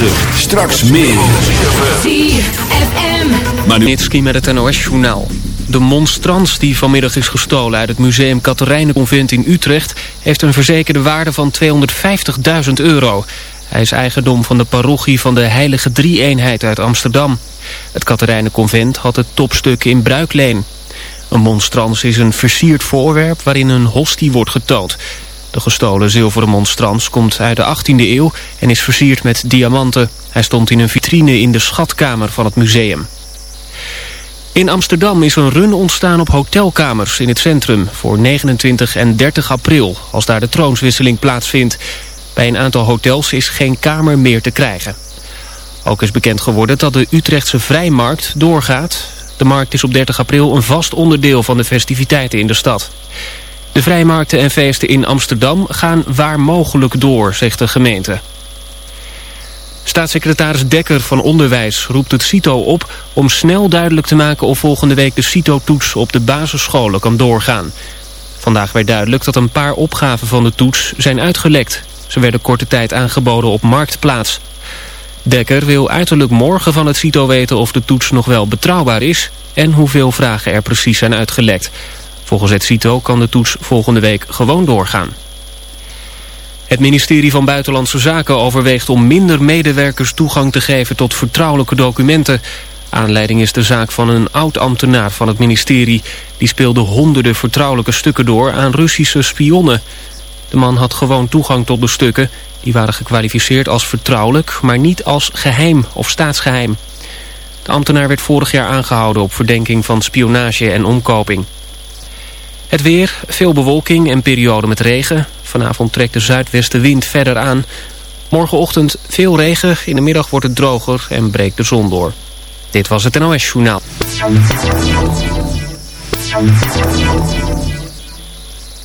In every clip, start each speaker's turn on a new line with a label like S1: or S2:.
S1: 9. Straks meer.
S2: ZFM. Maar nu... met het NOS-journaal. De monstrans die vanmiddag is gestolen uit het museum Katerijnenconvent in Utrecht... heeft een verzekerde waarde van 250.000 euro. Hij is eigendom van de parochie van de Heilige Drie-eenheid uit Amsterdam. Het Katerijnenconvent had het topstuk in bruikleen. Een monstrans is een versierd voorwerp waarin een hostie wordt getoond. De gestolen zilveren monstrans komt uit de 18e eeuw en is versierd met diamanten. Hij stond in een vitrine in de schatkamer van het museum. In Amsterdam is een run ontstaan op hotelkamers in het centrum... voor 29 en 30 april, als daar de troonswisseling plaatsvindt. Bij een aantal hotels is geen kamer meer te krijgen. Ook is bekend geworden dat de Utrechtse Vrijmarkt doorgaat. De markt is op 30 april een vast onderdeel van de festiviteiten in de stad. De vrijmarkten en feesten in Amsterdam gaan waar mogelijk door, zegt de gemeente. Staatssecretaris Dekker van Onderwijs roept het CITO op om snel duidelijk te maken of volgende week de CITO-toets op de basisscholen kan doorgaan. Vandaag werd duidelijk dat een paar opgaven van de toets zijn uitgelekt. Ze werden korte tijd aangeboden op Marktplaats. Dekker wil uiterlijk morgen van het CITO weten of de toets nog wel betrouwbaar is... en hoeveel vragen er precies zijn uitgelekt. Volgens het CITO kan de toets volgende week gewoon doorgaan. Het ministerie van Buitenlandse Zaken overweegt om minder medewerkers toegang te geven tot vertrouwelijke documenten. Aanleiding is de zaak van een oud-ambtenaar van het ministerie. Die speelde honderden vertrouwelijke stukken door aan Russische spionnen. De man had gewoon toegang tot de stukken. Die waren gekwalificeerd als vertrouwelijk, maar niet als geheim of staatsgeheim. De ambtenaar werd vorig jaar aangehouden op verdenking van spionage en omkoping. Het weer, veel bewolking en periode met regen. Vanavond trekt de zuidwestenwind verder aan. Morgenochtend veel regen, in de middag wordt het droger en breekt de zon door. Dit was het NOS Journaal.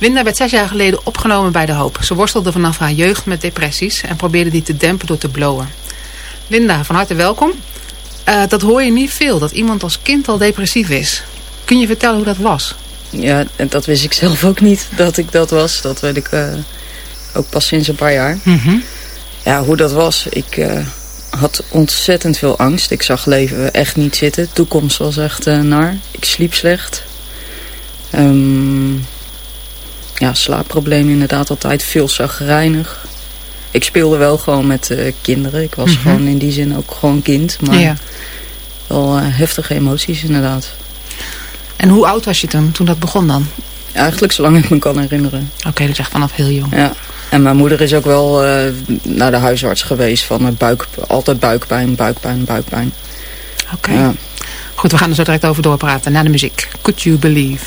S3: Linda werd zes jaar geleden opgenomen bij De Hoop. Ze worstelde vanaf haar jeugd met depressies en probeerde die te dempen door te blowen. Linda, van harte welkom. Uh, dat hoor je niet veel, dat iemand als kind al depressief is. Kun je vertellen hoe dat was?
S4: Ja, dat wist ik zelf ook niet dat ik dat was. Dat weet ik uh, ook pas sinds een paar jaar.
S3: Mm -hmm.
S4: Ja, hoe dat was, ik uh, had ontzettend veel angst. Ik zag leven echt niet zitten. De toekomst was echt naar. Ik sliep slecht. Um, ja, slaapproblemen inderdaad altijd veel zagrijnig. Ik speelde wel gewoon met uh, kinderen. Ik was mm -hmm. gewoon in die zin ook gewoon kind. Maar
S3: ja.
S4: wel uh, heftige emoties inderdaad.
S3: En hoe oud was je toen, toen dat begon dan?
S4: Eigenlijk zolang ik me kan herinneren.
S3: Oké, okay, dus echt vanaf heel jong.
S4: Ja. En mijn moeder is ook wel uh, naar de huisarts geweest van buik, altijd buikpijn, buikpijn, buikpijn.
S3: Oké. Okay. Ja. Goed, we gaan er zo direct over doorpraten na de muziek. Could You Believe?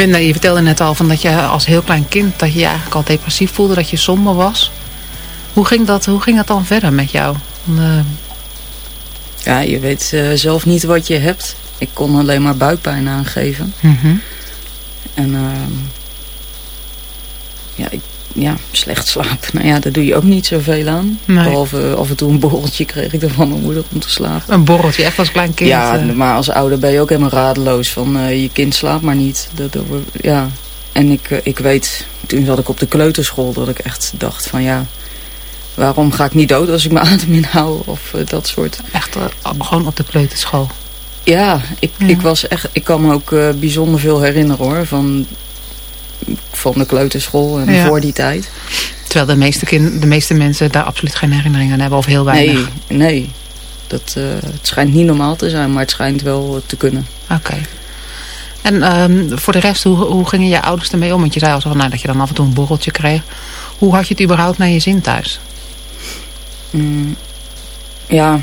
S3: Linda, je vertelde net al van dat je als heel klein kind... dat je je eigenlijk al depressief voelde, dat je somber was. Hoe ging dat, hoe ging dat dan verder met jou? Uh...
S4: Ja, je weet uh, zelf niet wat je hebt. Ik kon alleen maar buikpijn aangeven.
S3: Mm -hmm.
S4: En uh, ja, ik, ja, slecht slapen. Nou ja, daar doe je ook niet zoveel aan.
S3: Nee.
S4: Behalve af en toe een borreltje kreeg ik dan van mijn moeder om te slapen.
S3: Een borreltje, echt als klein kind?
S4: Ja, maar als ouder ben je ook helemaal radeloos van uh, je kind slaapt maar niet. Dat, dat, ja. En ik, uh, ik weet, toen zat ik op de kleuterschool dat ik echt dacht van ja... Waarom ga ik niet dood als ik mijn adem inhoud of uh, dat soort.
S3: Echt gewoon op de kleuterschool?
S4: Ja, ik, ja. ik was echt, ik kan me ook bijzonder veel herinneren hoor. Van van de kleuterschool en ja. voor die tijd.
S3: Terwijl de meeste, kind, de meeste mensen daar absoluut geen herinneringen aan hebben of heel weinig.
S4: Nee, nee. Dat, uh, het schijnt niet normaal te zijn, maar het schijnt wel te kunnen.
S3: Oké. Okay. En um, voor de rest, hoe, hoe gingen je ouders ermee om? Want je zei al zo, nou, dat je dan af en toe een borreltje kreeg. Hoe had je het überhaupt naar je zin thuis?
S4: Mm, ja,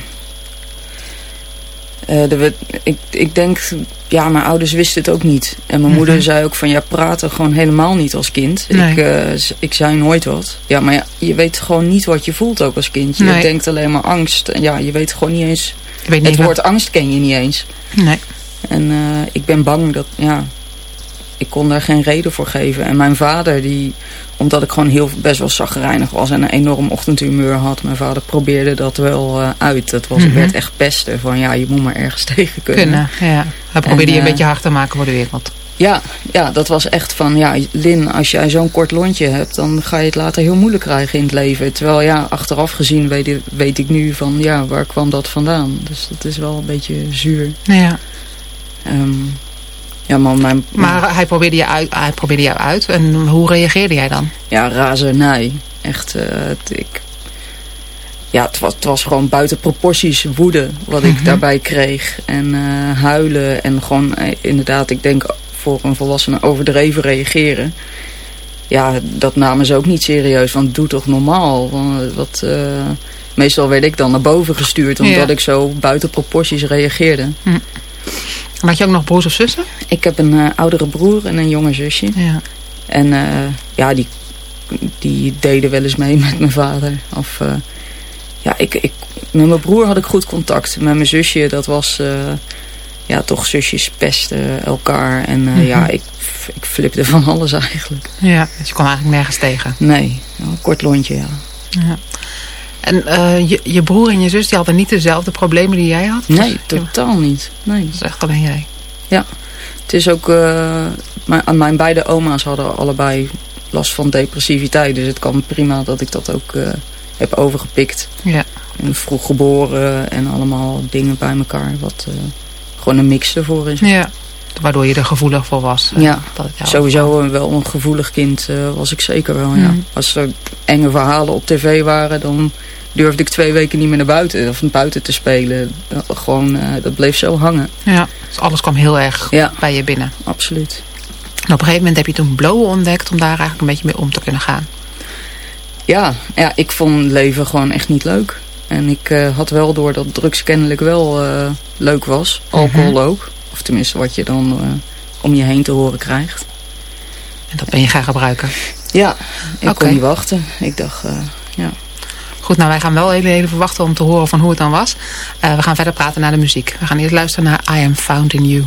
S4: uh, de, ik, ik denk, ja, mijn ouders wisten het ook niet. En mijn mm -hmm. moeder zei ook van, ja, praten gewoon helemaal niet als kind.
S3: Nee.
S4: Ik, uh, ik zei nooit wat. Ja, maar ja, je weet gewoon niet wat je voelt ook als kind. Je
S3: nee.
S4: denkt alleen maar angst. En ja, je weet gewoon niet eens...
S3: Weet niet
S4: het woord angst ken je niet eens.
S3: Nee.
S4: En uh, ik ben bang dat, ja... Ik kon daar geen reden voor geven. En mijn vader, die, omdat ik gewoon heel, best wel zagrijnig was en een enorm ochtendhumeur had. Mijn vader probeerde dat wel uh, uit. Dat was, mm -hmm. werd echt pesten van ja, je moet maar ergens tegen kunnen.
S3: Kunnen, ja. Hij probeerde je een beetje hard te maken voor de wereld.
S4: Ja, ja, dat was echt van, ja, Lin, als jij zo'n kort lontje hebt, dan ga je het later heel moeilijk krijgen in het leven. Terwijl, ja, achteraf gezien weet, weet ik nu van, ja, waar kwam dat vandaan? Dus dat is wel een beetje zuur.
S3: Ja.
S4: Um, ja, man, mijn,
S3: maar hij probeerde, je uit, hij probeerde jou uit. En hoe reageerde jij dan?
S4: Ja, razernij. Echt, uh, het, ik... Ja, het was, het was gewoon buiten proporties woede wat ik mm -hmm. daarbij kreeg. En uh, huilen en gewoon uh, inderdaad, ik denk voor een volwassene overdreven reageren. Ja, dat namen ze ook niet serieus. Want doe toch normaal. Want, wat, meestal werd ik dan naar boven gestuurd omdat ja. ik zo buiten proporties reageerde.
S3: Hm. En had je ook nog broers of zussen?
S4: Ik heb een uh, oudere broer en een jonge zusje.
S3: Ja.
S4: En uh, ja, die, die deden wel eens mee met mijn vader. Of, uh, ja, ik, ik, met mijn broer had ik goed contact. Met mijn zusje, dat was... ja, toch zusjes pesten elkaar. En mm -hmm. ja, ik, ik flipte van alles eigenlijk.
S3: Ja, dus je kwam eigenlijk nergens tegen?
S4: Nee, een kort lontje, ja.
S3: ja. En uh, je, je broer en je zus die hadden niet dezelfde problemen die jij had?
S4: Nee, totaal niet. Nee.
S3: Dat is echt alleen jij?
S4: Ja. Het is ook... Uh, mijn, mijn beide oma's hadden allebei last van depressiviteit. Dus het kan prima dat ik dat ook uh, heb overgepikt.
S3: Ja.
S4: En vroeg geboren en allemaal dingen bij elkaar. Wat gewoon een mix ervoor is.
S3: Ja. Waardoor je er gevoelig voor was.
S4: Ja, dat sowieso een, wel een gevoelig kind was ik zeker wel. Mm. Ja. Als er enge verhalen op tv waren, dan durfde ik twee weken niet meer naar buiten of buiten te spelen. Dat, gewoon, uh, dat bleef zo hangen.
S3: Ja, dus alles kwam heel erg
S4: ja,
S3: bij je binnen.
S4: Absoluut.
S3: En op een gegeven moment heb je toen blowen ontdekt om daar eigenlijk een beetje mee om te kunnen gaan.
S4: Ja, ja ik vond leven gewoon echt niet leuk. En ik uh, had wel door dat drugs kennelijk wel uh, leuk was. Alcohol
S3: Mhm.
S4: ook. Of tenminste wat je dan uh, om je heen te horen krijgt.
S3: En dat ben je gaan gebruiken?
S4: Ja, ik kon niet wachten. Ik dacht, uh, ja.
S3: Goed, nou wij gaan wel even, even wachten om te horen van hoe het dan was. Uh, we gaan verder praten naar de muziek. We gaan eerst luisteren naar I Am Found in You.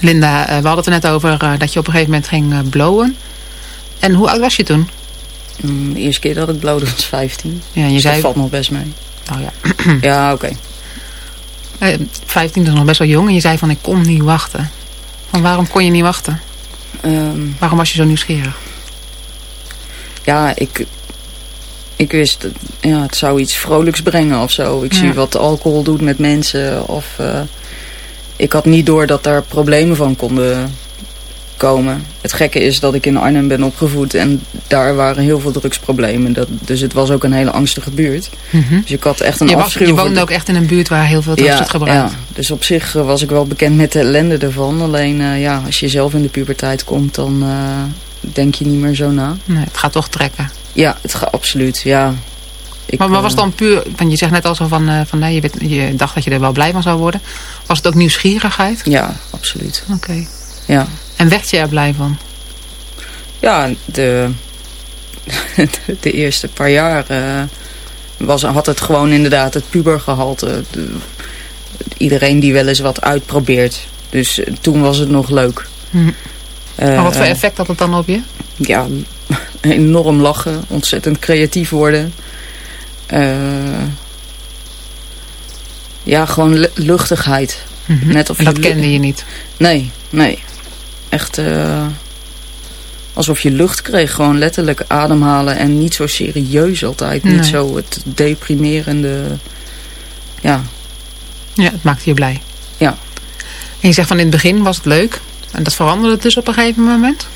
S3: Linda, eh, we hadden het er net over eh, dat je op een gegeven moment ging eh, blowen. En hoe oud was je toen?
S4: Mm, de eerste keer dat ik blode was 15.
S3: Ja, je
S4: Dus
S3: zei...
S4: dat valt nog best mee.
S3: Oh ja.
S4: Ja, oké.
S3: Eh, 15 is nog best wel jong en je zei van ik kon niet wachten. Van waarom kon je niet wachten?
S4: Ehm,
S3: Waarom was je zo nieuwsgierig?
S4: ja, ik, ik wist, dat- ja, het zou iets vrolijks brengen of zo. Ik
S3: Ja.
S4: zie wat alcohol doet met mensen. Of, ik had niet door dat daar problemen van konden komen. Het gekke is dat ik in Arnhem ben opgevoed en daar waren heel veel drugsproblemen. Dat, dus het was ook een hele angstige buurt. Dus ik had echt een
S3: Je,
S4: afschuw
S3: je woonde
S4: de-
S3: ook echt in een buurt waar heel veel drugs werd gebruikt.
S4: ja, dus op zich eh, was ik wel bekend met de ellende ervan. Alleen eh, ja, als je zelf in de puberteit komt, dan eh, denk je niet meer zo na.
S3: Nee, het gaat toch trekken.
S4: Ja, het gaat absoluut, ja. Ik,
S3: maar, maar was het dan puur, want je zegt net al zo van, van nee, je, bent- je dacht dat je er wel blij van zou worden. Was het ook nieuwsgierigheid?
S4: Ja, absoluut.
S3: Oké.
S4: Ja,
S3: En werd je er blij van?
S4: ja de, de eerste paar jaar eh, was, had het gewoon inderdaad het pubergehalte. De- iedereen die wel eens wat uitprobeert. Dus eh, toen was het nog leuk.
S3: Hm.
S4: Eh,
S3: maar wat voor effect had het dan op je?
S4: ja, enorm lachen, ontzettend creatief worden. Eh, ja, gewoon lu- luchtigheid.
S3: Mhm.
S4: Net of
S3: en dat
S4: je
S3: kende je niet?
S4: Nee, nee. Echt eh, alsof je lucht kreeg. Gewoon letterlijk ademhalen en niet zo serieus altijd.
S3: Nee.
S4: Niet zo het deprimerende. Ja,
S3: Ja, het maakte je blij.
S4: Ja.
S3: En je zegt van in het begin was het leuk. En dat veranderde dus op een gegeven moment?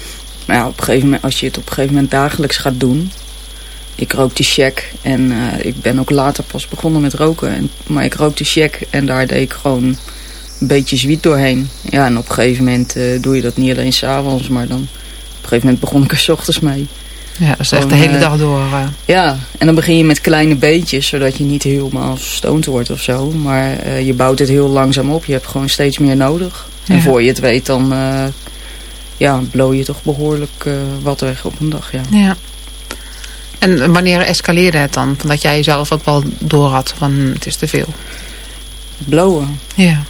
S4: maar ja, op een gegeven moment, als je het op een gegeven moment dagelijks gaat doen. Ik rook die check en eh, ik ben ook later pas begonnen met roken. En, maar ik rook die check en daar deed ik gewoon een beetje zwiet doorheen. Ja, en op een gegeven moment eh, doe je dat niet alleen s'avonds, maar dan... Op een gegeven moment begon ik er 's ochtends mee.
S3: Ja, dus echt de hele
S4: eh,
S3: dag door.
S4: Ja, en dan begin je met kleine beetjes, zodat je niet helemaal stoned wordt of zo. Maar je bouwt het heel langzaam op. Je hebt gewoon steeds meer nodig. En voor je het weet, dan eh, ja, blow je toch behoorlijk eh, wat weg op een dag. Ja.
S3: Ja. En wanneer escaleerde het dan? Van Dat jij zelf ook wel door had van hm, het is te veel.
S4: Blowen.
S3: Ja.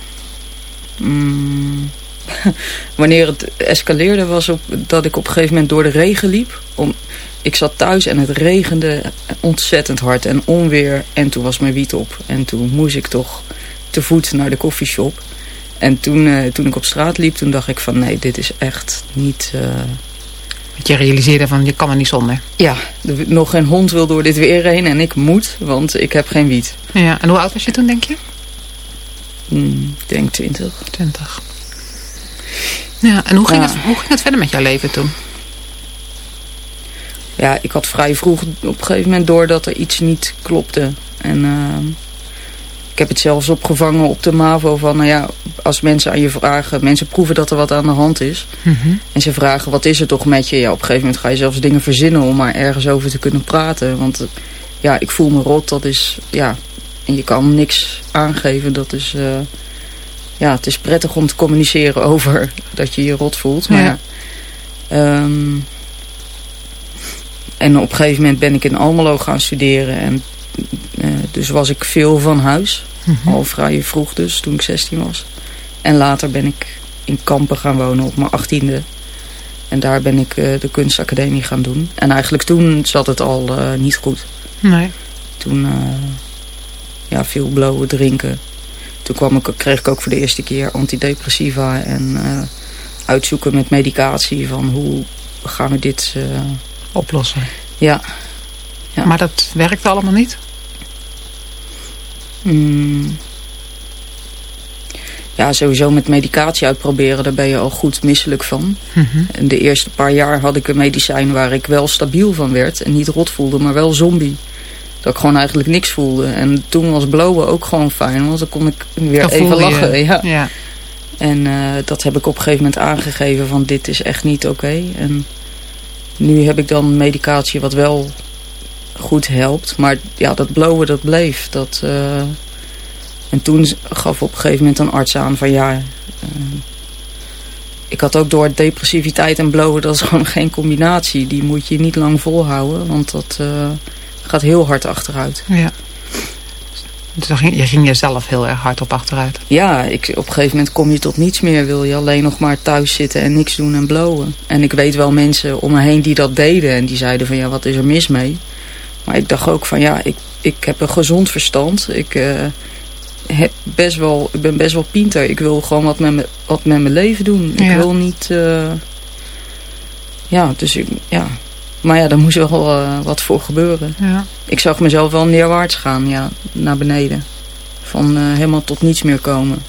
S4: Mm. Wanneer het escaleerde was op, dat ik op een gegeven moment door de regen liep. Om, ik zat thuis en het regende ontzettend hard en onweer. En toen was mijn wiet op. En toen moest ik toch te voet naar de koffieshop. En toen, uh, toen ik op straat liep, toen dacht ik van nee, dit is echt niet... Uh...
S5: Want je realiseerde van, je kan er niet zonder.
S4: Ja, de, nog geen hond wil door dit weer heen en ik moet, want ik heb geen wiet.
S5: Ja, en hoe oud was je toen, denk je?
S4: Hmm, ik denk twintig.
S5: Twintig. Ja, en hoe ging, ja. het, hoe ging het verder met jouw leven toen?
S4: Ja, ik had vrij vroeg op een gegeven moment door dat er iets niet klopte. En uh, ik heb het zelfs opgevangen op de MAVO van, nou ja, als mensen aan je vragen, mensen proeven dat er wat aan de hand is.
S5: Mm -hmm.
S4: En ze vragen, wat is er toch met je? Ja, op een gegeven moment ga je zelfs dingen verzinnen om maar ergens over te kunnen praten. Want ja, ik voel me rot, dat is, ja, en je kan niks aangeven, dat is... Uh, ja, het is prettig om te communiceren over dat je je rot voelt. Maar ja. ja um, en op een gegeven moment ben ik in Almelo gaan studeren. En dus was ik veel van huis. Mm -hmm. Al vrij vroeg dus, toen ik 16 was. En later ben ik in Kampen gaan wonen op mijn achttiende. En daar ben ik uh, de kunstacademie gaan doen. En eigenlijk toen zat het al uh, niet goed.
S5: Nee.
S4: Toen ja, veel blowen, drinken. Toen kwam ik, kreeg ik ook voor de eerste keer antidepressiva en uitzoeken met medicatie van hoe gaan we dit
S5: oplossen.
S4: Ja. Ja.
S5: Maar dat werkte allemaal niet?
S4: Mm. Ja, sowieso met medicatie uitproberen, daar ben je al goed misselijk van.
S5: Mm -hmm.
S4: En de eerste paar jaar had ik een medicijn waar ik wel stabiel van werd en niet rot voelde, maar wel zombie dat ik gewoon eigenlijk niks voelde. En toen was blowen ook gewoon fijn, want dan kon ik weer even lachen. Ja.
S5: ja.
S4: En uh, dat heb ik op een gegeven moment aangegeven van dit is echt niet oké. Okay. En nu heb ik dan medicatie wat wel goed helpt. Maar ja, dat blowen dat bleef. Dat, uh... En toen gaf op een gegeven moment een arts aan van ja... Uh, ik had ook door depressiviteit en blowen, dat is gewoon geen combinatie. Die moet je niet lang volhouden, want dat gaat heel hard achteruit.
S5: Ja. Dus dan ging, je ging jezelf heel erg hard op achteruit.
S4: Ja, ik, op een gegeven moment kom je tot niets meer. Wil je alleen nog maar thuis zitten en niks doen en blowen. En ik weet wel mensen om me heen die dat deden. En die zeiden van ja, wat is er mis mee? Maar ik dacht ook van ja, ik, ik heb een gezond verstand. Ik, uh, heb best wel, ik ben best wel pinter. Ik wil gewoon wat met, me, wat met mijn leven doen.
S5: Ja.
S4: Ik wil niet... Uh, ja, dus ik, ja, maar ja, daar moest wel uh, wat voor gebeuren.
S5: Ja.
S4: Ik zag mezelf wel neerwaarts gaan, ja, naar beneden. Van helemaal tot niets meer komen.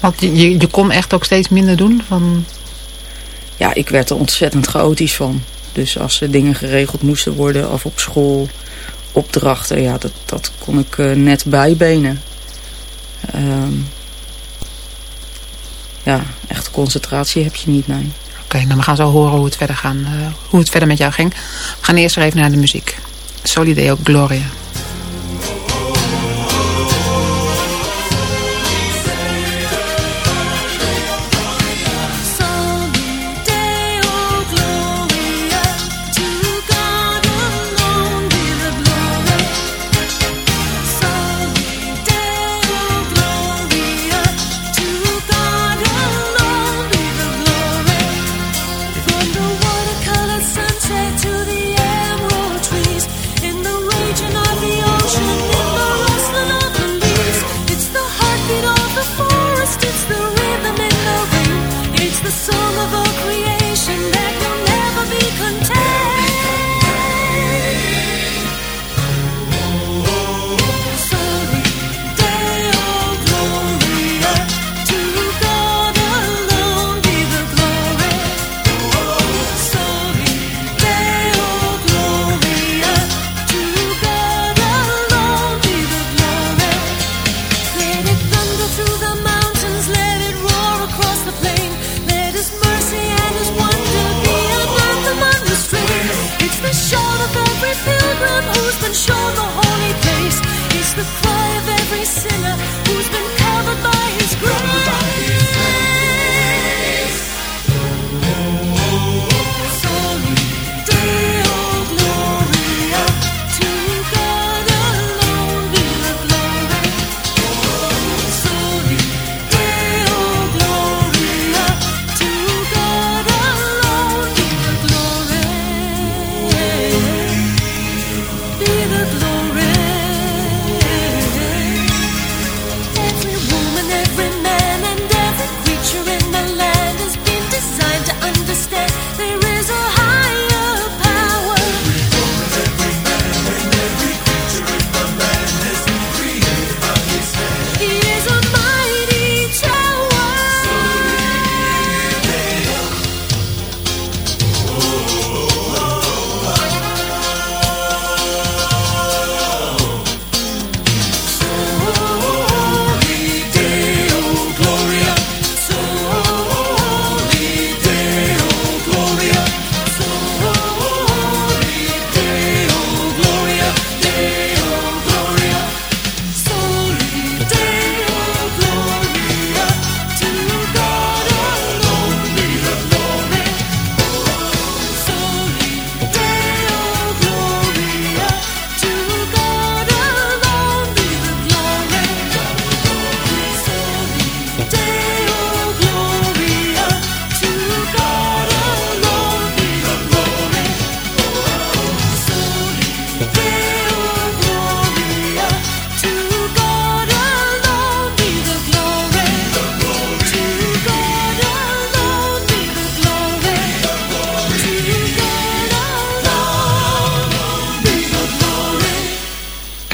S5: Want je, je, je kon echt ook steeds minder doen? Van...
S4: Ja, ik werd er ontzettend chaotisch van. Dus als er dingen geregeld moesten worden, of op school, opdrachten, ja, dat, dat kon ik uh, net bijbenen. Um, ja, echt concentratie heb je niet, nee.
S5: Oké, okay, nou we gaan zo horen hoe het verder, gaan, uh, hoe het verder met jou ging. We gaan eerst even naar de muziek. Solideo Gloria.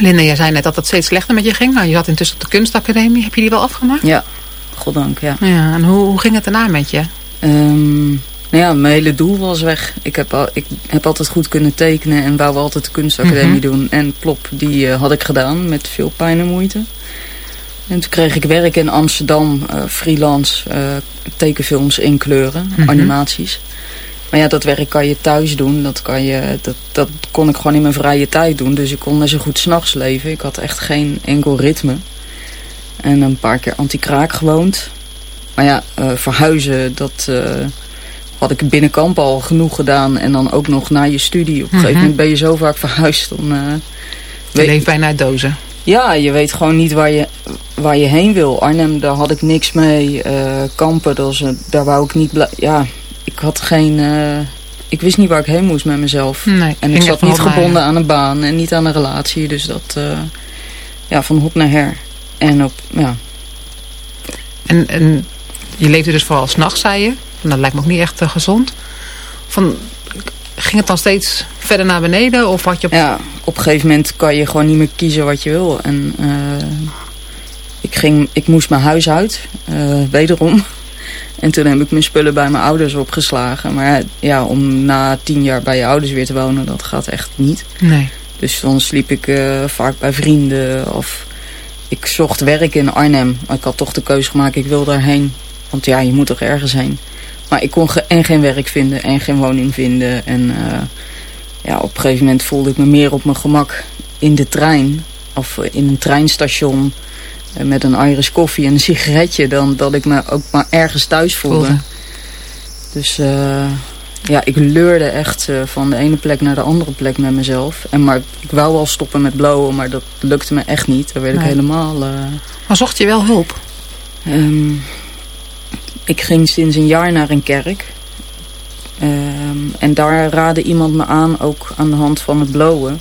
S3: Linda, jij zei net dat het steeds slechter met je ging. Nou, je zat intussen op de kunstacademie. Heb je die wel afgemaakt?
S4: Ja, goddank, ja.
S3: Ja, en hoe, hoe ging het daarna met je?
S4: Um, nou ja, mijn hele doel was weg. Ik heb, al, ik heb altijd goed kunnen tekenen en wou altijd de kunstacademie mm doen. En plop, die uh, had ik gedaan met veel pijn en moeite. En toen kreeg ik werk in Amsterdam, uh, freelance, uh, tekenfilms inkleuren, mm -hmm. animaties. Maar ja, dat werk kan je thuis doen. Dat, kan je, dat, dat kon ik gewoon in mijn vrije tijd doen. Dus ik kon net zo goed s'nachts leven. Ik had echt geen enkel ritme. En een paar keer anti-kraak gewoond. Maar ja, uh, verhuizen, dat uh, had ik binnenkamp al genoeg gedaan. En dan ook nog na je studie. Op een gegeven moment ben je zo vaak verhuisd. Dan, uh,
S3: je leeft bijna uit dozen.
S4: Ja, je weet gewoon niet waar je, waar je heen wil. Arnhem, daar had ik niks mee. kampen, dat was, daar wou ik niet blijven. Ja, ik had geen... Uh, ik wist niet waar ik heen moest met mezelf.
S3: Nee,
S4: en ik zat niet gebonden aan een baan en niet aan een relatie. Dus dat... Uh, ja, van hop naar her. En op... Ja.
S3: En, en je leefde dus vooral s'nachts, zei je. En dat lijkt me ook niet echt uh, gezond. Van, ging het dan steeds verder naar beneden? Of had je op...
S4: Ja, op een gegeven moment kan je gewoon niet meer kiezen wat je wil. En ik, ging, ik moest mijn huis uit. wederom. En toen heb ik mijn spullen bij mijn ouders opgeslagen. Maar ja, om na tien jaar bij je ouders weer te wonen, dat gaat echt niet.
S3: Nee.
S4: Dus dan sliep ik uh, vaak bij vrienden of ik zocht werk in Arnhem. Maar ik had toch de keuze gemaakt, ik wil daarheen. Want ja, je moet toch ergens heen. Maar ik kon ge en geen werk vinden en geen woning vinden. En uh, ja, op een gegeven moment voelde ik me meer op mijn gemak in de trein. Of in een treinstation met een Irish koffie en een sigaretje... dan dat ik me ook maar ergens thuis voelde. voelde. Dus uh, ja, ik leurde echt uh, van de ene plek naar de andere plek met mezelf. En maar ik wou wel stoppen met blowen, maar dat lukte me echt niet. Daar werd nee. ik helemaal... Uh,
S3: maar zocht je wel hulp?
S4: Um, ik ging sinds een jaar naar een kerk. Um, en daar raadde iemand me aan, ook aan de hand van het blowen...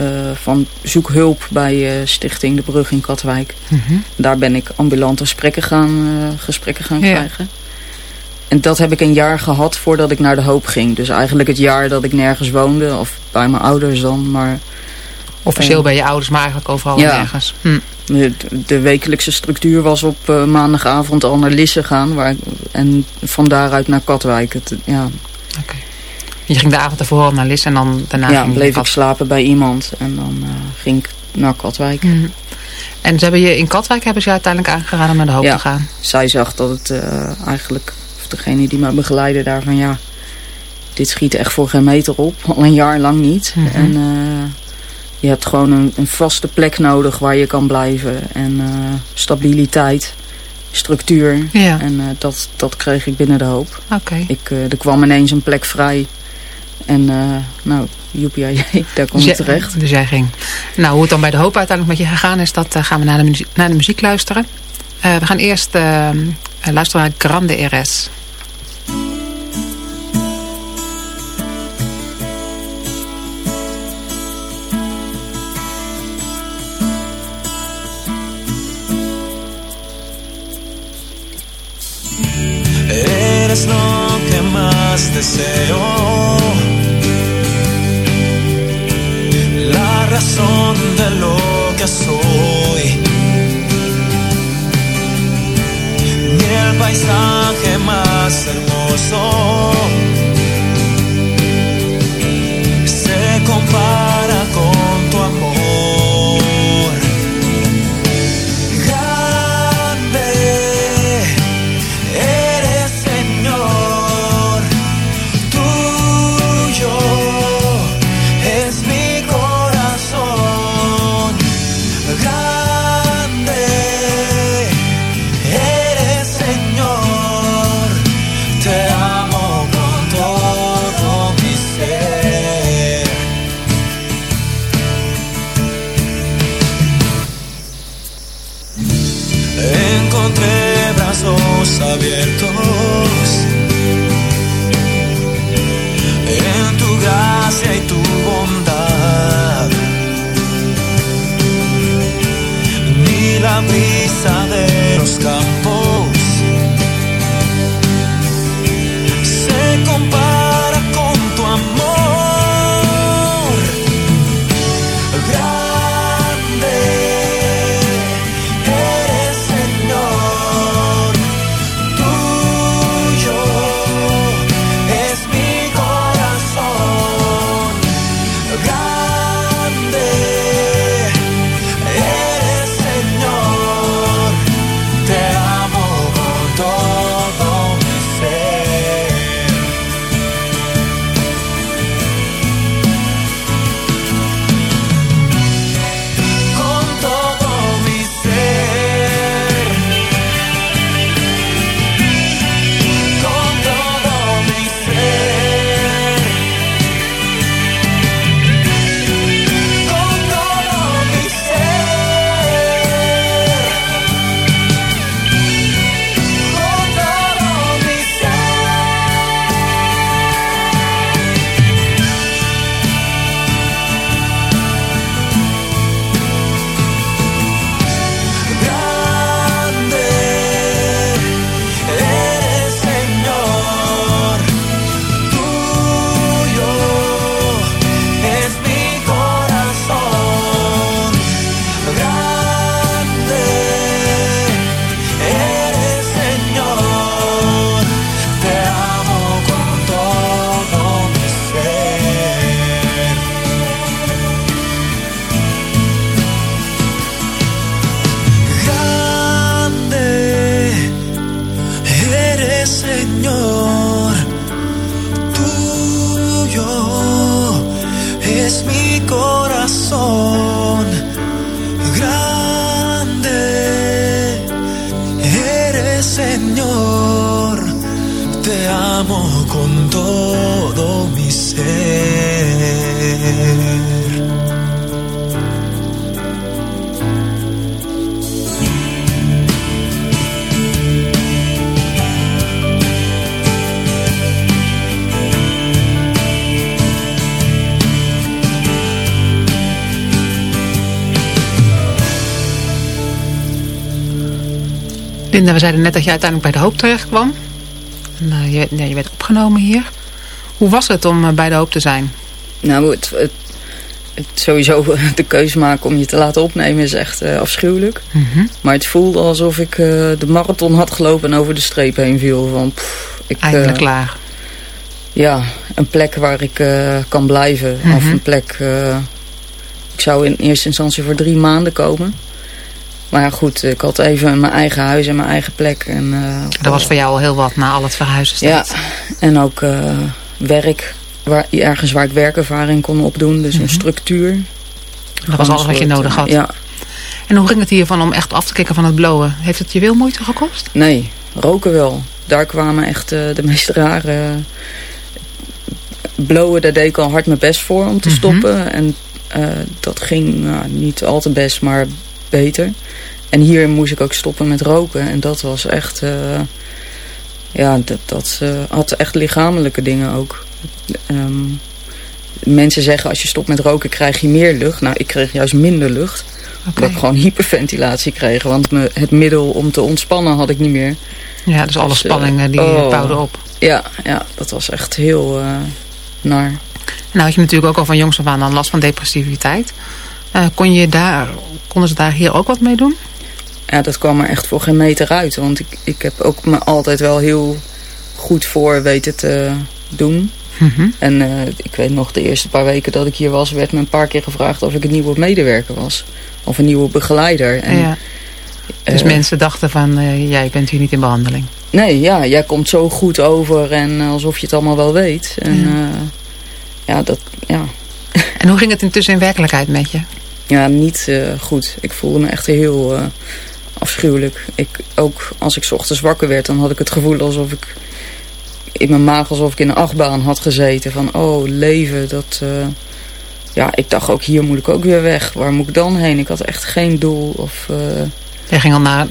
S4: Uh, van zoek hulp bij uh, Stichting De Brug in Katwijk.
S3: Mm -hmm.
S4: Daar ben ik ambulante gesprekken gaan, uh, gesprekken gaan ja. krijgen. En dat heb ik een jaar gehad voordat ik naar de hoop ging. Dus eigenlijk het jaar dat ik nergens woonde. Of bij mijn ouders dan. Maar,
S3: Officieel bij je ouders, maar eigenlijk overal
S4: ja,
S3: nergens. Hm.
S4: De, de, wekelijkse structuur was op maandagavond al naar Lisse gaan. Waar, en van daaruit naar Katwijk. Het, ja.
S3: Okay. Je ging de avond ervoor al naar Lis en dan daarna
S4: ja,
S3: ging
S4: bleef ik slapen bij iemand en dan uh, ging ik naar Katwijk.
S3: Mm. En ze hebben je in Katwijk hebben ze uiteindelijk aangeraden om naar de hoop
S4: ja,
S3: te gaan?
S4: zij zag dat het uh, eigenlijk, of degene die me begeleidde daarvan ja, dit schiet echt voor geen meter op. Al een jaar lang niet.
S3: Mm -hmm.
S4: En uh, je hebt gewoon een, een, vaste plek nodig waar je kan blijven. En stabiliteit structuur.
S3: Ja.
S4: En uh, dat, dat kreeg ik binnen de hoop.
S3: Okay.
S4: Ik, uh, er kwam ineens een plek vrij. En uh, nou, joepie, daar kom
S3: dus
S4: ik terecht.
S3: Dus jij ging. Nou, hoe het dan bij de hoop uiteindelijk met je gegaan is, dat gaan we naar de muziek, naar de muziek luisteren. we gaan eerst luisteren naar Grande RS.
S1: Eres lo que más deseo. Razón de lo que soy. Y el paisaje más hermoso.
S3: We zeiden net dat je uiteindelijk bij de hoop terecht kwam. En, uh, je, je werd opgenomen hier. Hoe was het om uh, bij de hoop te zijn?
S4: Nou, het, het, het, sowieso de keuze maken om je te laten opnemen is echt uh, afschuwelijk.
S3: Mm -hmm.
S4: Maar het voelde alsof ik de marathon had gelopen en over de streep heen viel. Van, pff, ik,
S3: Eindelijk klaar.
S4: Ja, een plek waar ik kan blijven.
S3: Mhm.
S4: Mm -hmm. Of een plek... ik zou in eerste instantie voor drie maanden komen. Maar ja, goed, ik had even mijn eigen huis en mijn eigen plek. En,
S3: dat was voor jou al heel wat na al het verhuizen steeds.
S4: Ja, en ook uh, werk. Waar, ergens waar ik werkervaring kon opdoen. Dus
S3: Mhm.
S4: een structuur.
S3: Dat was alles wat je nodig had.
S4: Ja.
S3: En hoe ging het hiervan om echt af te kicken van het blowen? Heeft het je veel moeite gekost?
S4: Nee, roken wel. Daar kwamen echt uh, de meest rare... Blowen, daar deed ik al hard mijn best voor om te
S3: Mhm.
S4: stoppen. En dat ging nou, niet al te best, maar beter. En hier moest ik ook stoppen met roken. En dat was echt... Uh, ja, dat, dat uh, had echt lichamelijke dingen ook. Um, mensen zeggen als je stopt met roken krijg je meer lucht. Nou, ik kreeg juist minder lucht.
S3: Okay.
S4: Omdat ik gewoon hyperventilatie kreeg. Want me, het middel om te ontspannen had ik niet meer.
S3: Ja, dus alle dus, spanningen die
S4: oh,
S3: bouwden op.
S4: Ja, ja, dat was echt heel uh, naar.
S3: Nou had je natuurlijk ook al van jongs af aan last van depressiviteit. Uh, kon je daar, konden ze daar hier ook wat mee doen?
S4: Ja, dat kwam er echt voor geen meter uit. Want ik, ik heb ook me altijd wel heel goed voor weten te doen.
S3: Mm -hmm.
S4: En uh, ik weet nog, de eerste paar weken dat ik hier was... werd me een paar keer gevraagd of ik een nieuwe medewerker was. Of een nieuwe begeleider. En,
S3: ja. Dus uh, mensen dachten van, uh, jij bent hier niet in behandeling.
S4: Nee, ja, jij komt zo goed over en alsof je het allemaal wel weet. En ja, ja dat, ja.
S3: En hoe ging het intussen in werkelijkheid met je?
S4: Ja, niet uh, goed. Ik voelde me echt heel uh, afschuwelijk. Ik, ook als ik 's ochtends wakker werd, dan had ik het gevoel alsof ik in mijn maag alsof ik in een achtbaan had gezeten. Van, oh, leven, dat... Uh, ja, ik dacht ook, hier moet ik ook weer weg. Waar moet ik dan heen? Ik had echt geen doel. Of, uh,
S3: Jij ging al naar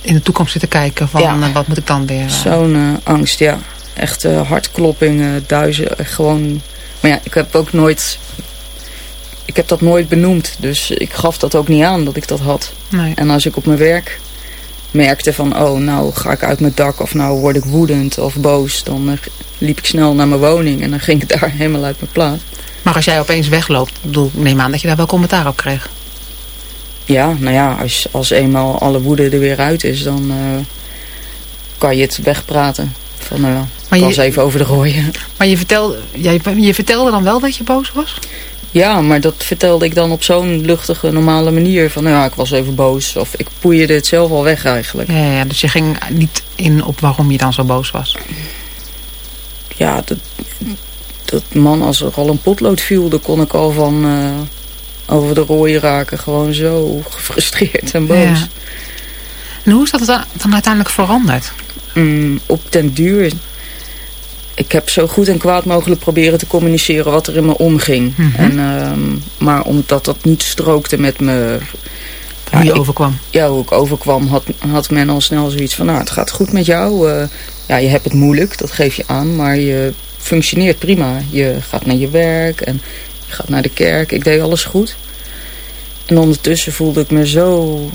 S3: in de toekomst zitten kijken van, ja. wat moet ik dan weer...
S4: Zo'n angst, ja. Echt hartkloppingen, duizen, gewoon... Maar ja, ik heb ook nooit ik heb dat nooit benoemd. Dus ik gaf dat ook niet aan dat ik dat had.
S3: Nee.
S4: En als ik op mijn werk merkte van... oh, nou ga ik uit mijn dak of nou word ik woedend of boos... dan uh, liep ik snel naar mijn woning en dan ging ik daar helemaal uit mijn plaat.
S3: Maar als jij opeens wegloopt, bedoel, neem aan dat je daar wel commentaar op kreeg.
S4: Ja, nou ja, als, als eenmaal alle woede er weer uit is... dan uh, kan je het wegpraten. Van, nou, maar je, even over de rooien.
S3: Maar je vertelde, jij, je vertelde dan wel dat je boos was?
S4: Ja, maar dat vertelde ik dan op zo'n luchtige, normale manier. Van, nou ja, ik was even boos. Of ik poeierde het zelf al weg eigenlijk.
S3: Ja, ja, dus je ging niet in op waarom je dan zo boos was?
S4: Ja, dat, dat man, als er al een potlood viel... dan kon ik al van uh, over de rooien raken. Gewoon zo gefrustreerd en boos. Ja.
S3: En hoe is dat dan, dan uiteindelijk veranderd?
S4: Mm, op den duur ik heb zo goed en kwaad mogelijk proberen te communiceren wat er in me omging.
S3: Mhm.
S4: Mm -hmm. en, um, maar omdat dat niet strookte met me...
S3: Hoe je ik, overkwam.
S4: Ja, hoe ik overkwam had, had men al snel zoiets van... nou, het gaat goed met jou. Uh, ja, je hebt het moeilijk, dat geef je aan. Maar je functioneert prima. Je gaat naar je werk en je gaat naar de kerk. Ik deed alles goed. En ondertussen voelde ik me zo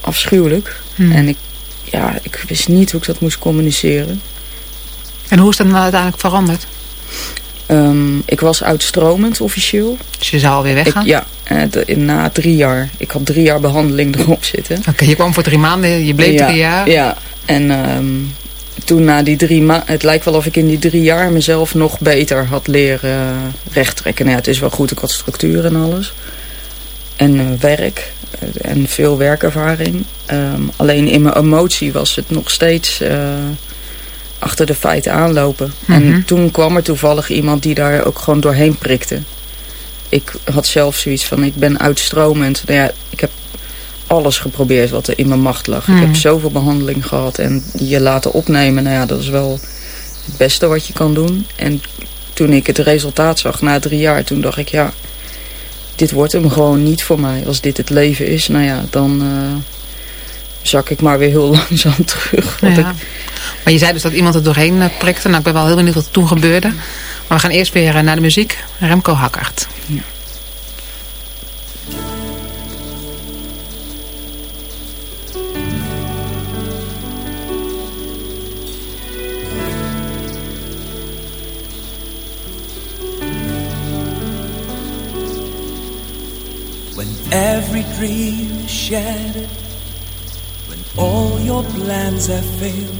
S4: afschuwelijk. Mm. En ik, ja, ik wist niet hoe ik dat moest communiceren.
S3: En hoe is dat nou uiteindelijk veranderd?
S4: Um, ik was uitstromend officieel.
S3: Dus je zou alweer weggaan?
S4: Ik, ja, uh, na drie jaar. Ik had drie jaar behandeling erop zitten.
S3: Oké, okay, je kwam voor drie maanden, je bleef
S4: ja,
S3: drie jaar.
S4: Ja, en um, toen na die drie maanden... Het lijkt wel of ik in die drie jaar mezelf nog beter had leren rechttrekken. Nou ja, het is wel goed, ik had structuur en alles. En uh, werk. Uh, en veel werkervaring. Um, alleen in mijn emotie was het nog steeds... achter de feiten aanlopen. En
S3: Mhm.
S4: toen kwam er toevallig iemand die daar ook gewoon doorheen prikte. Ik had zelf zoiets van, ik ben uitstromend. Nou ja, ik heb alles geprobeerd wat er in mijn macht lag. Ik
S3: Mhm.
S4: heb zoveel behandeling gehad en je laten opnemen. Nou ja, dat is wel het beste wat je kan doen. En toen ik het resultaat zag na drie jaar, toen dacht ik, ja, dit wordt hem gewoon niet voor mij. Als dit het leven is, nou ja, dan eh, zak ik maar weer heel langzaam terug.
S3: Ja.
S4: ik,
S3: Maar je zei dus dat iemand er doorheen eh, prikte. Nou, ik ben wel heel benieuwd wat er toen gebeurde. Maar we gaan eerst weer eh, naar de muziek. Remco Hakkert.
S1: When every dream is shattered, all your plans have failed,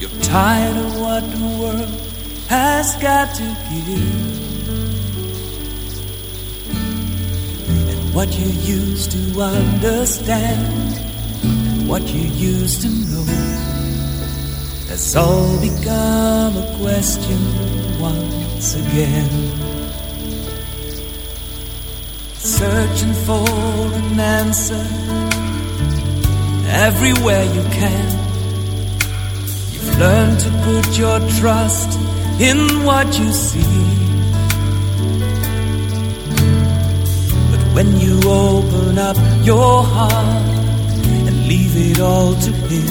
S1: you're tired of what the world has got to give. And what you used to understand, and what you used to know, has all become a question once again. Searching for an answer everywhere you can. You've learned to put your trust in what you see. But when you open up your heart and leave it all to Him,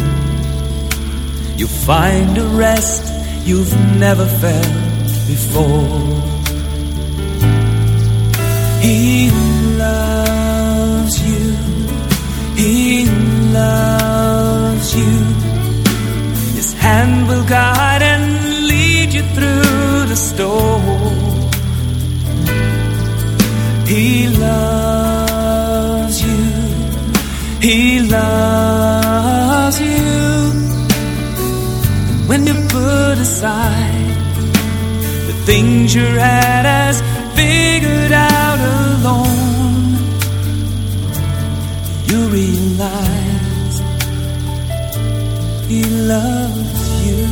S1: you find a rest you've never felt before. He loves you. He loves you. His hand will guide and lead you through the storm. He loves you. He loves you. When you put aside the things your head has figured out alone, you realize He loves you.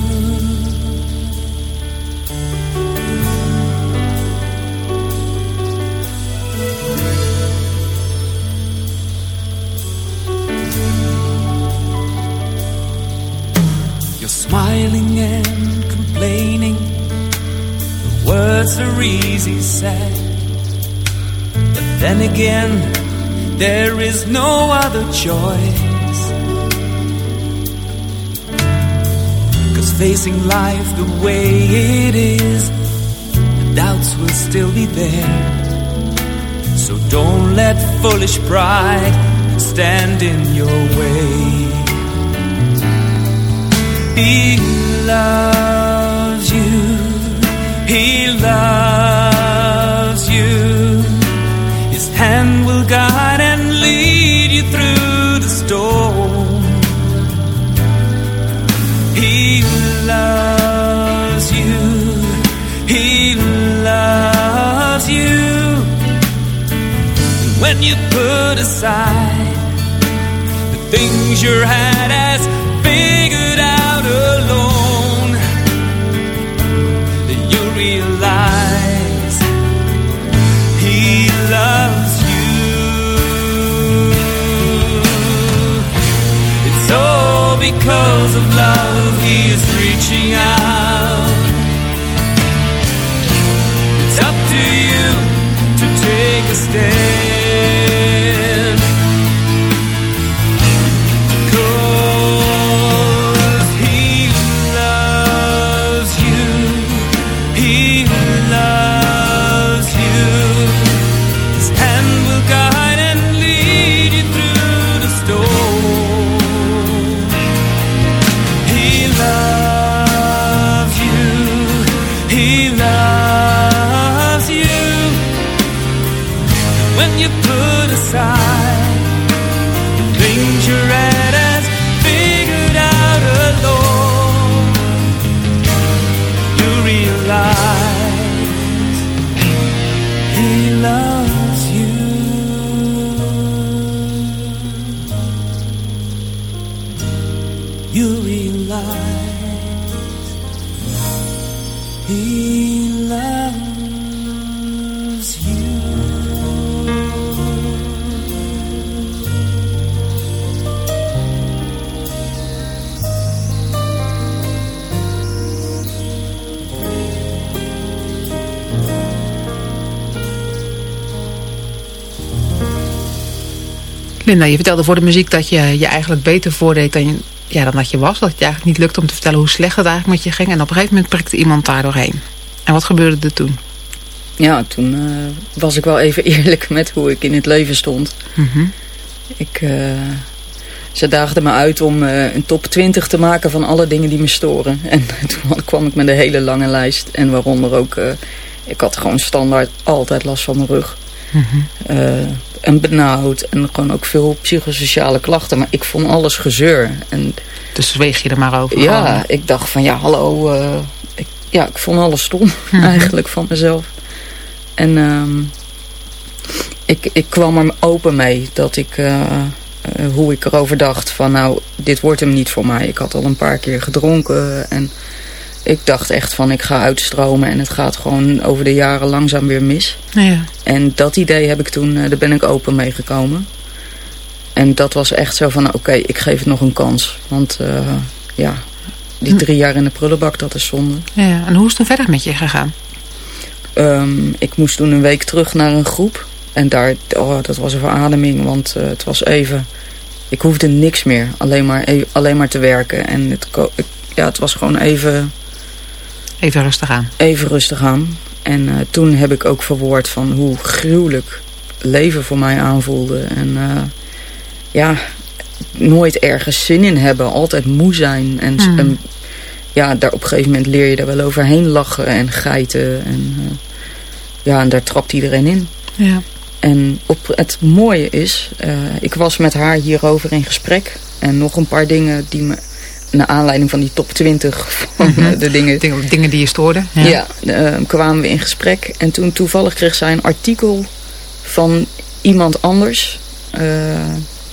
S1: You're smiling and complaining. The words are easy said. But then again, there is no other choice. Facing life the way it is, the doubts will still be there. So don't let foolish pride stand in your way. He loves you. He loves you. His hand will guide When you put aside the things your head has figured out alone, you realize He loves you. It's all because of love He is reaching out. It's up to you to take a stand.
S3: Linda, je vertelde voor de muziek dat je je eigenlijk beter voordeed dan, je, ja, dan dat je was. Dat het je eigenlijk niet lukte om te vertellen hoe slecht het eigenlijk met je ging. En op een gegeven moment prikte iemand daar doorheen. En wat gebeurde er toen?
S4: Ja, toen uh, was ik wel even eerlijk met hoe ik in het leven stond. Mm -hmm. Ik, uh, ze daagden me uit om uh, een top 20 te maken van alle dingen die me storen. En toen kwam ik met een hele lange lijst. En waaronder ook, ik had gewoon standaard altijd last van mijn rug. Mm -hmm. En benauwd. En gewoon ook veel psychosociale klachten. Maar ik vond alles gezeur. En,
S3: dus zweeg je er maar over?
S4: Ja, gewoon. ik dacht van ja, hallo. ik, ja, ik vond alles stom eigenlijk van mezelf. En uh, ik, ik kwam er open mee dat ik, uh, uh, hoe ik erover dacht van nou, dit wordt hem niet voor mij. Ik had al een paar keer gedronken en ik dacht echt van ik ga uitstromen en het gaat gewoon over de jaren langzaam weer mis.
S3: Ja.
S4: En dat idee heb ik toen, uh, daar ben ik open mee gekomen. En dat was echt zo van oké, okay, ik geef het nog een kans. Want ja, die drie jaar in de prullenbak, dat is zonde.
S3: Ja, en hoe is het toen verder met je gegaan?
S4: Um, ik moest toen een week terug naar een groep. En daar, oh, dat was een verademing, want uh, het was even... Ik hoefde niks meer, alleen maar, e alleen maar te werken. En het, ja, het was gewoon even...
S3: Even rustig aan.
S4: Even rustig aan. En uh, toen heb ik ook verwoord van hoe gruwelijk leven voor mij aanvoelde. En uh, ja, nooit ergens zin in hebben, altijd moe zijn. En, mm. en ja, daar op een gegeven moment leer je daar wel overheen lachen en geiten. En, uh, ja, en daar trapt iedereen in.
S3: Ja.
S4: En op, het mooie is, ik was met haar hierover in gesprek. En nog een paar dingen die me, naar aanleiding van die top 20 van mm -hmm. de dingen...
S3: dingen... Dingen die je stoorden.
S4: Ja, ja uh, kwamen we in gesprek. En toen toevallig kreeg zij een artikel van iemand anders... Uh,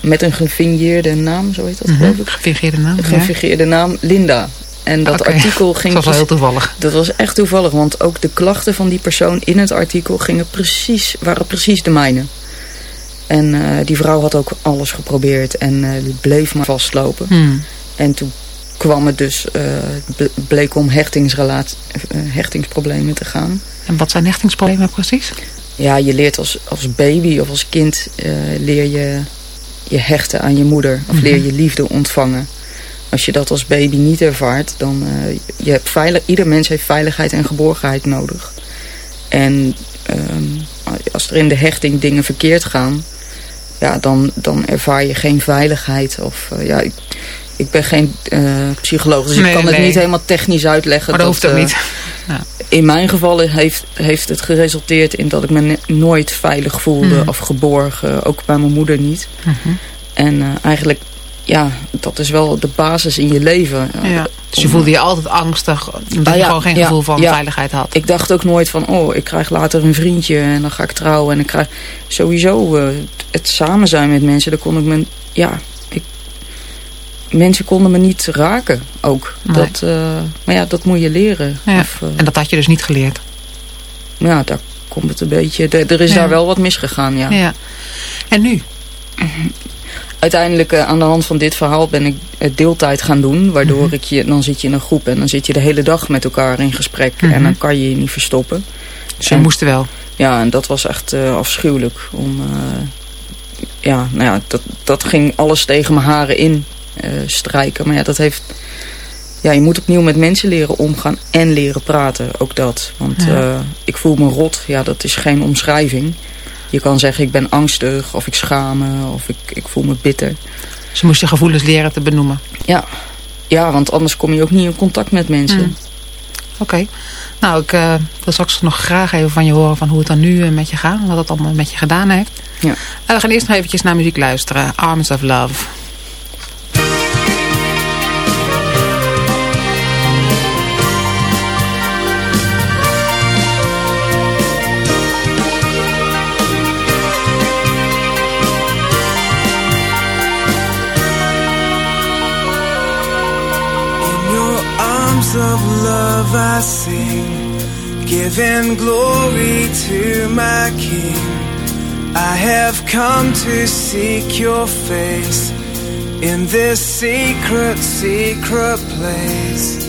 S4: met een gefingeerde naam, zo heet dat
S3: mm
S4: -hmm. geloof ik.
S3: Gefingeerde naam,
S4: gefingeerde ja. naam, Linda. En dat
S3: okay.
S4: artikel ging...
S3: Dat was heel toevallig.
S4: Dat was echt toevallig, want ook de klachten van die persoon in het artikel gingen precies, waren precies de mijne. En uh, die vrouw had ook alles geprobeerd en uh, bleef maar vastlopen.
S3: Hmm.
S4: En toen kwam het dus, uh, bleek om hechtingsrelatie, hechtingsproblemen te gaan.
S3: En wat zijn hechtingsproblemen precies?
S4: Ja, je leert als, als baby of als kind leer je je hechten aan je moeder. Of mm -hmm. leer je liefde ontvangen. Als je dat als baby niet ervaart, dan uh, je hebt veilig, ieder mens heeft veiligheid en geborgenheid nodig. En um, als er in de hechting dingen verkeerd gaan, ja, dan, dan ervaar je geen veiligheid. Of, ja, ik, ik ben geen uh, psycholoog, dus
S3: nee,
S4: ik kan
S3: nee.
S4: het niet helemaal technisch uitleggen.
S3: Maar dat, hoeft ook niet.
S4: Ja. In mijn geval heeft, heeft het geresulteerd in dat ik me nooit veilig voelde
S3: Mhm.
S4: of geborgen. Ook bij mijn moeder niet.
S3: Mm -hmm.
S4: En eigenlijk ja, dat is wel de basis in je leven.
S3: Ja. Dus je voelde je altijd angstig, omdat ah, ja, je gewoon geen gevoel van veiligheid had.
S4: Ik dacht ook nooit van, oh, ik krijg later een vriendje en dan ga ik trouwen. En ik krijg sowieso het samen zijn met mensen, daar kon ik me, ja, mensen konden me niet raken ook.
S3: Nee.
S4: Dat, uh, maar ja, dat moet je leren.
S3: Of, uh, en dat had je dus niet geleerd?
S4: Ja, daar komt het een beetje, er, is daar wel wat misgegaan, ja.
S3: ja. En nu?
S4: uiteindelijk uh, aan de hand van dit verhaal ben ik uh, deeltijd gaan doen. Waardoor mm -hmm. ik je, dan zit je in een groep en dan zit je de hele dag met elkaar in gesprek. Mm -hmm. En dan kan je je niet verstoppen.
S3: Dus je en, moest wel?
S4: Ja, en dat was echt afschuwelijk. Om, ja, nou ja, dat, dat ging alles tegen mijn haren in strijken. Maar ja, dat heeft... Ja, je moet opnieuw met mensen leren omgaan en leren praten. Ook dat. Want ja. ik voel me rot. Ja, dat is geen omschrijving. Je kan zeggen ik ben angstig of ik schaam me of ik, ik voel me bitter.
S3: Dus moest je gevoelens leren te benoemen?
S4: Ja, ja want anders kom je ook niet in contact met mensen. Mm.
S3: Oké. Okay. Nou, ik uh, wil straks nog graag even van je horen van hoe het dan nu uh, met je gaat. Wat het allemaal met je gedaan heeft.
S4: Ja.
S3: Uh, we gaan eerst nog eventjes naar muziek luisteren. Arms of Love.
S6: Of love I sing, giving glory to my King. I have come to seek your face in this secret, secret place.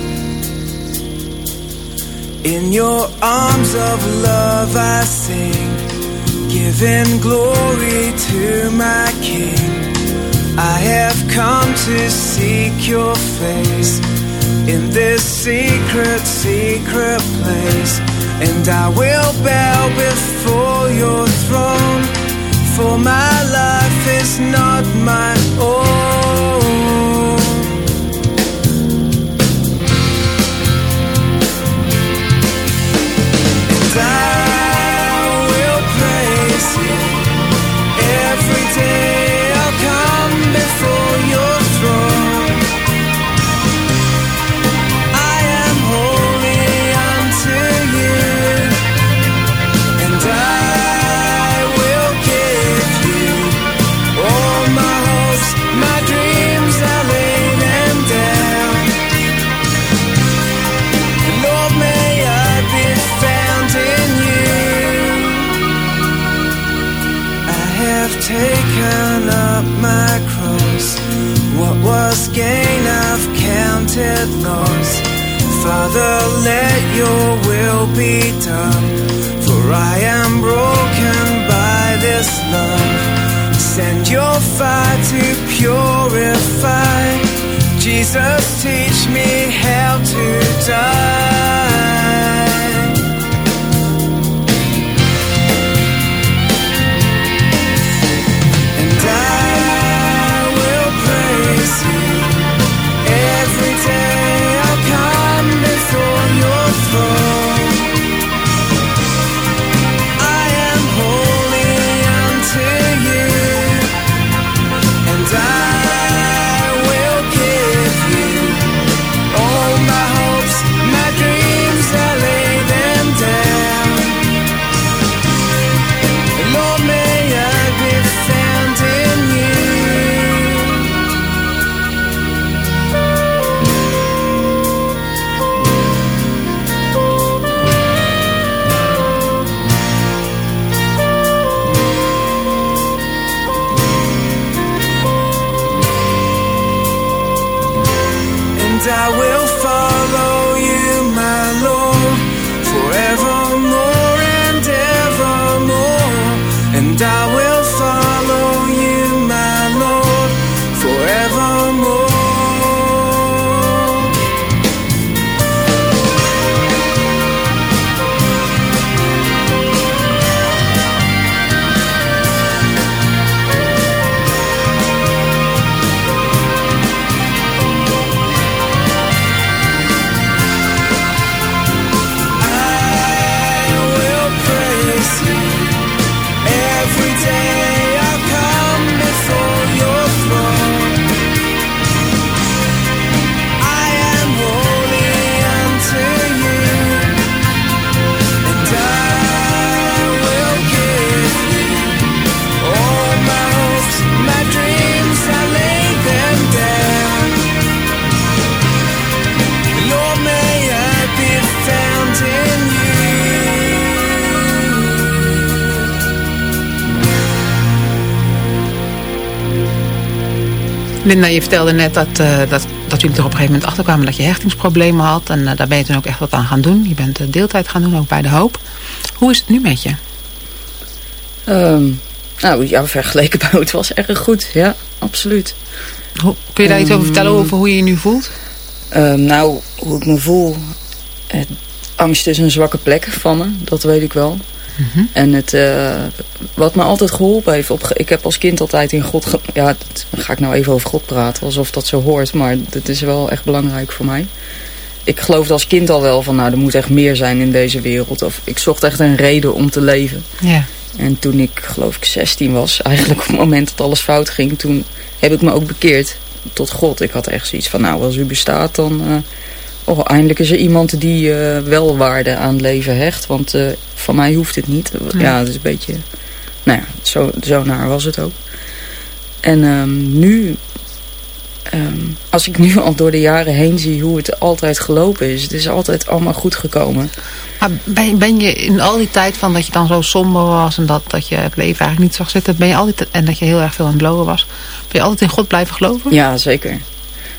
S6: In your arms of love I sing, giving glory to my King. I have come to seek your face in this secret, secret place. And I will bow before your throne, for my life is not my own. And I
S3: Linda, je vertelde net dat, eh, dat, dat jullie er op een gegeven moment achter kwamen dat je hechtingsproblemen had. En eh, daar ben je toen ook echt wat aan gaan doen. Je bent eh, deeltijd gaan doen, ook bij De Hoop. Hoe is het nu met je?
S4: Ehm, nou ja, vergeleken bij hoe het was erg goed. Ja, absoluut.
S3: Hoe, kun je daar iets over
S4: Ehm,
S3: vertellen over hoe je je nu voelt?
S4: Ehm, nou, hoe ik me voel. eh, angst is een zwakke plek van me, dat weet ik wel.
S3: Mhm.
S4: En het, wat me altijd geholpen heeft, op, ik heb als kind altijd in God, ge- ja, dat, ga ik nou even over God praten, alsof dat zo hoort, maar dat is wel echt belangrijk voor mij. Ik geloofde als kind al wel van, nou, er moet echt meer zijn in deze wereld. Of ik zocht echt een reden om te leven.
S3: Ja.
S4: En toen ik, geloof ik, 16 was, eigenlijk op het moment dat alles fout ging, toen heb ik me ook bekeerd tot God. Ik had echt zoiets van, nou, als u bestaat, dan... eh, oh, eindelijk is er iemand die eh, wel waarde aan leven hecht. Want eh, van mij hoeft het niet.
S3: Ja.
S4: Ja, het is een beetje... Nou ja, zo, zo naar was het ook. En ehm, nu ehm, als ik nu al door de jaren heen zie hoe het altijd gelopen is. Het is altijd allemaal goed gekomen.
S3: Maar ben, ben je in al die tijd van dat je dan zo somber was... en dat, dat je het leven eigenlijk niet zag zitten... Ben je altijd, en dat je heel erg veel aan het blowen was... ben je altijd in God blijven geloven?
S4: Ja, zeker.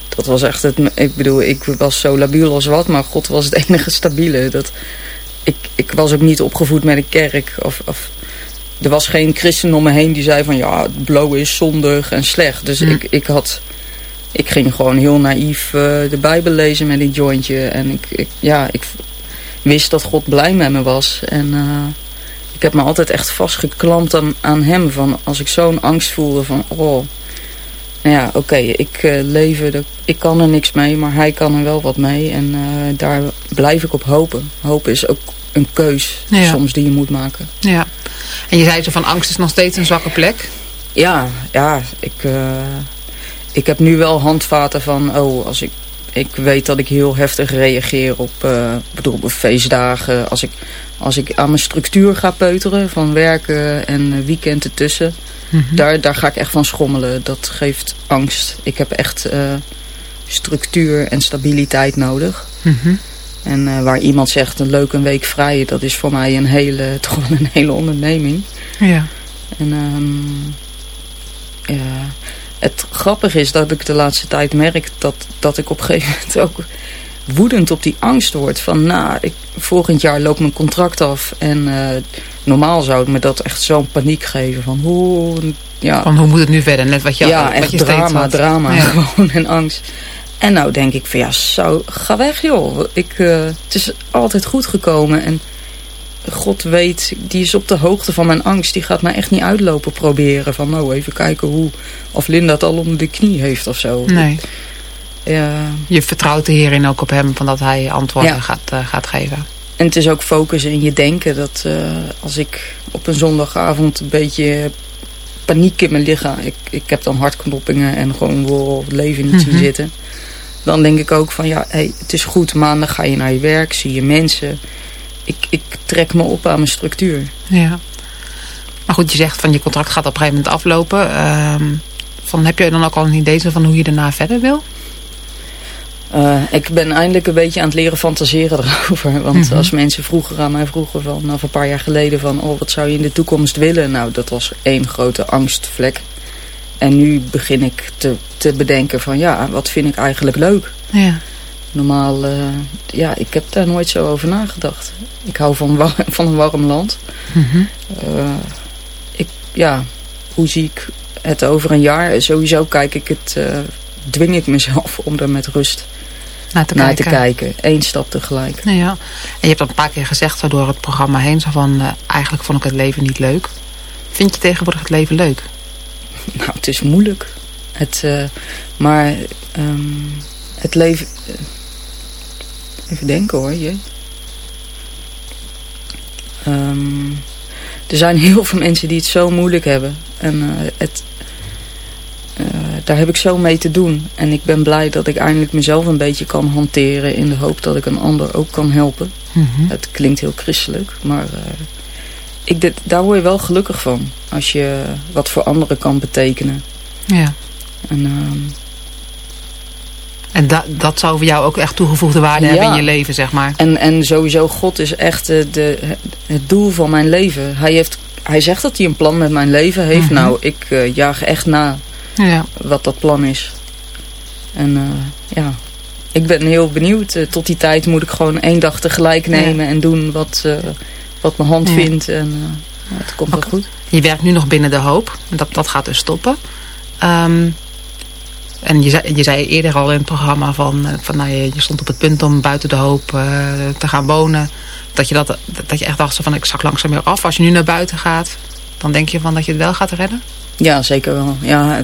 S4: Dat was echt het... Ik bedoel, ik was zo labiel als wat... maar God was het enige stabiele. Dat, ik, ik was ook niet opgevoed met een kerk. Of, of, er was geen christen om me heen die zei van... ja, blowen is zondig en slecht. Dus ik, ik had... Ik ging gewoon heel naïef uh, de Bijbel lezen met een jointje. En ik, ik, ja, ik wist dat God blij met me was. En uh, ik heb me altijd echt vastgeklampt aan, aan hem. Van als ik zo'n angst voelde van... Oh, nou ja, oké, okay, ik uh, leven, ik kan er niks mee, maar hij kan er wel wat mee. En uh, daar blijf ik op hopen. Hopen is ook een keus ja. soms die je moet maken.
S3: Ja, en je zei zo van angst is nog steeds een zwakke plek.
S4: Ja, ja, ik, uh, ik heb nu wel handvaten van, oh, als ik, ik weet dat ik heel heftig reageer op, uh, bedoel, op feestdagen. Als ik, als ik aan mijn structuur ga peuteren van werken en weekend ertussen... Mm -hmm. daar, daar ga ik echt van schommelen. Dat geeft angst. Ik heb echt uh, structuur en stabiliteit nodig.
S3: Mm -hmm.
S4: En uh, waar iemand zegt een leuke week vrij, dat is voor mij een hele, toch wel een hele onderneming.
S3: Ja.
S4: En um, ja, het grappige is dat ik de laatste tijd merk dat, dat ik op een gegeven moment ook woedend op die angst word. Van nou, ik, volgend jaar loopt mijn contract af. En uh, normaal zou het me dat echt zo'n paniek geven. Van hoe, ja.
S3: van hoe moet het nu verder? Net wat je,
S4: ja,
S3: wat
S4: echt
S3: je
S4: drama, drama.
S3: Ja.
S4: Gewoon en angst. En nou denk ik van ja, zo, ga weg joh. Ik, uh, het is altijd goed gekomen. En God weet, die is op de hoogte van mijn angst. Die gaat mij echt niet uitlopen proberen. Van nou, even kijken hoe, of Linda het al onder de knie heeft of zo.
S3: Nee.
S4: Ja.
S3: Je vertrouwt er hierin ook op hem, van dat hij antwoorden
S4: Ja.
S3: gaat, uh, gaat geven.
S4: En het is ook focussen in je denken. Dat uh, als ik op een zondagavond een beetje paniek in mijn lichaam... Ik, ik heb dan hartknoppingen en gewoon wil het leven niet
S3: Mhm.
S4: zien zitten. Dan denk ik ook van ja, hey, het is goed. Maandag ga je naar je werk, zie je mensen. Ik, ik trek me op aan mijn structuur.
S3: Ja. Maar goed, je zegt van je contract gaat op een gegeven moment aflopen. Uh, van, heb je dan ook al een idee van hoe je daarna verder wil?
S4: Uh, ik ben eindelijk een beetje aan het leren fantaseren erover. Want mm -hmm. als mensen vroeger aan mij vroegen, van, of een paar jaar geleden, van oh, wat zou je in de toekomst willen? Nou, dat was één grote angstvlek. En nu begin ik te, te bedenken van ja, wat vind ik eigenlijk leuk?
S3: Ja.
S4: Normaal, uh, ja, ik heb daar nooit zo over nagedacht. Ik hou van, van een warm land.
S3: Mm -hmm.
S4: uh, ik, ja, hoe zie ik het over een jaar? Sowieso kijk ik het, uh, dwing ik mezelf om er met rust
S3: naar te,
S4: naar
S3: kijken.
S4: te kijken. Eén stap tegelijk.
S3: Ja, en je hebt dat een paar keer gezegd zo door het programma heen. Zo van, eigenlijk vond ik het leven niet leuk. Vind je tegenwoordig het leven leuk?
S4: Nou, het is moeilijk. Het, uh, maar um, het leven... Uh, even denken hoor, je. Um, er zijn heel veel mensen die het zo moeilijk hebben. En uh, het, daar heb ik zo mee te doen. En ik ben blij dat ik eindelijk mezelf een beetje kan hanteren... in de hoop dat ik een ander ook kan helpen.
S3: Mm -hmm.
S4: Het klinkt heel christelijk, maar... Ik, dit, daar word je wel gelukkig van. Als je wat voor anderen kan betekenen.
S3: Ja.
S4: En, uh,
S3: en da, dat zou voor jou ook echt toegevoegde waarde
S4: ja.
S3: hebben in je leven, zeg maar.
S4: En, en sowieso, God is echt de, de, het doel van mijn leven. Hij, heeft, hij zegt dat hij een plan met mijn leven heeft.
S3: Mhm.
S4: Mm -hmm. Nou, ik uh, jaag echt na
S3: ja.
S4: wat dat plan is. En uh, ja, ik ben heel benieuwd. Uh, tot die tijd moet ik gewoon één dag tegelijk nemen ja. en doen wat, wat mijn hand vindt. En het komt wel goed.
S3: Je werkt nu nog binnen de hoop. Dat, dat gaat dus stoppen. Um, en je zei, je zei eerder al in het programma van, van nou, je, je stond op het punt om buiten de hoop uh, te gaan wonen. Dat je, dat, dat je echt dacht van ik zak langzaam weer af. Als je nu naar buiten gaat, dan denk je van dat je het wel gaat redden?
S4: Ja, zeker wel. Ja,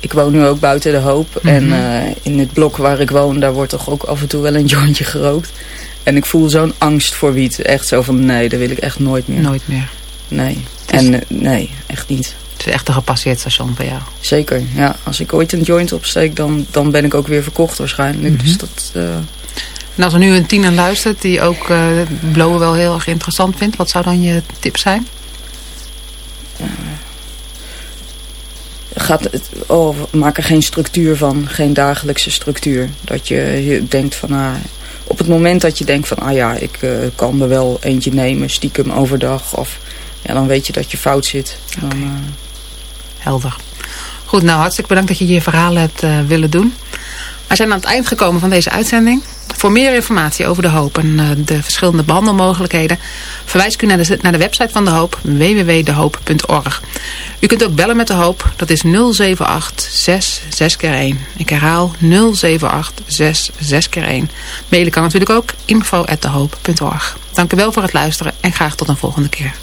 S4: ik woon nu ook buiten de hoop. Mm -hmm. En uh, in het blok waar ik woon, daar wordt toch ook af en toe wel een jointje gerookt. En ik voel zo'n angst voor wiet. Echt zo van nee, dat wil ik echt nooit meer.
S3: Nooit meer.
S4: Nee. En uh, nee, echt niet.
S3: Het is echt een gepasseerd station voor jou.
S4: Zeker, ja. Als ik ooit een joint opsteek, dan, dan ben ik ook weer verkocht waarschijnlijk. Mm -hmm. Dus dat... Uh...
S3: En als er nu een tiener luistert die ook uh, blowen wel heel erg interessant vindt, wat zou dan je tip zijn?
S4: ga gaat het, oh, we maken geen structuur van, geen dagelijkse structuur. Dat je, je denkt van, ah, op het moment dat je denkt van, ah ja, ik uh, kan er wel eentje nemen, stiekem overdag. Of ja, dan weet je dat je fout zit. Dan, uh...
S3: Helder. Goed, nou hartstikke bedankt dat je je verhaal hebt uh, willen doen. We zijn aan het eind gekomen van deze uitzending. Voor meer informatie over De Hoop en uh, de verschillende behandelmogelijkheden... verwijs ik u naar de, website van De Hoop, www.dehoop.org. U kunt ook bellen met De Hoop, dat is 078 6 6 keer 1 Ik herhaal 078 6 6 keer 1 Mailen kan natuurlijk ook info.dehoop.org. Dank u wel voor het luisteren en graag tot een volgende keer.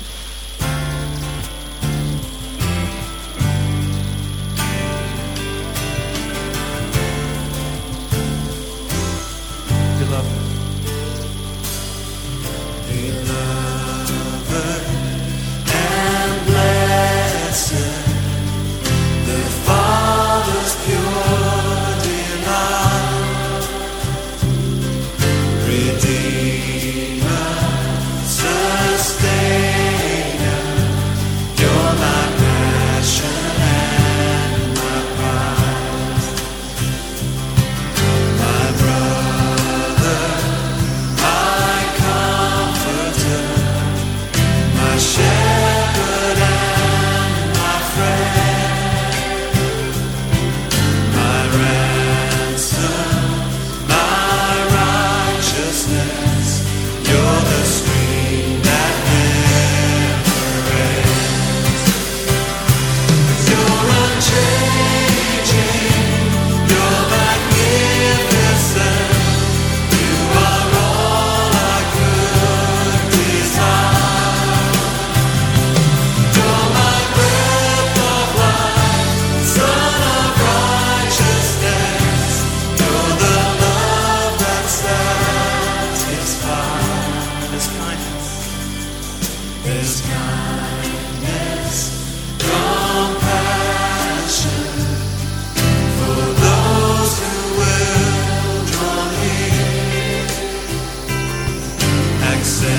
S7: Het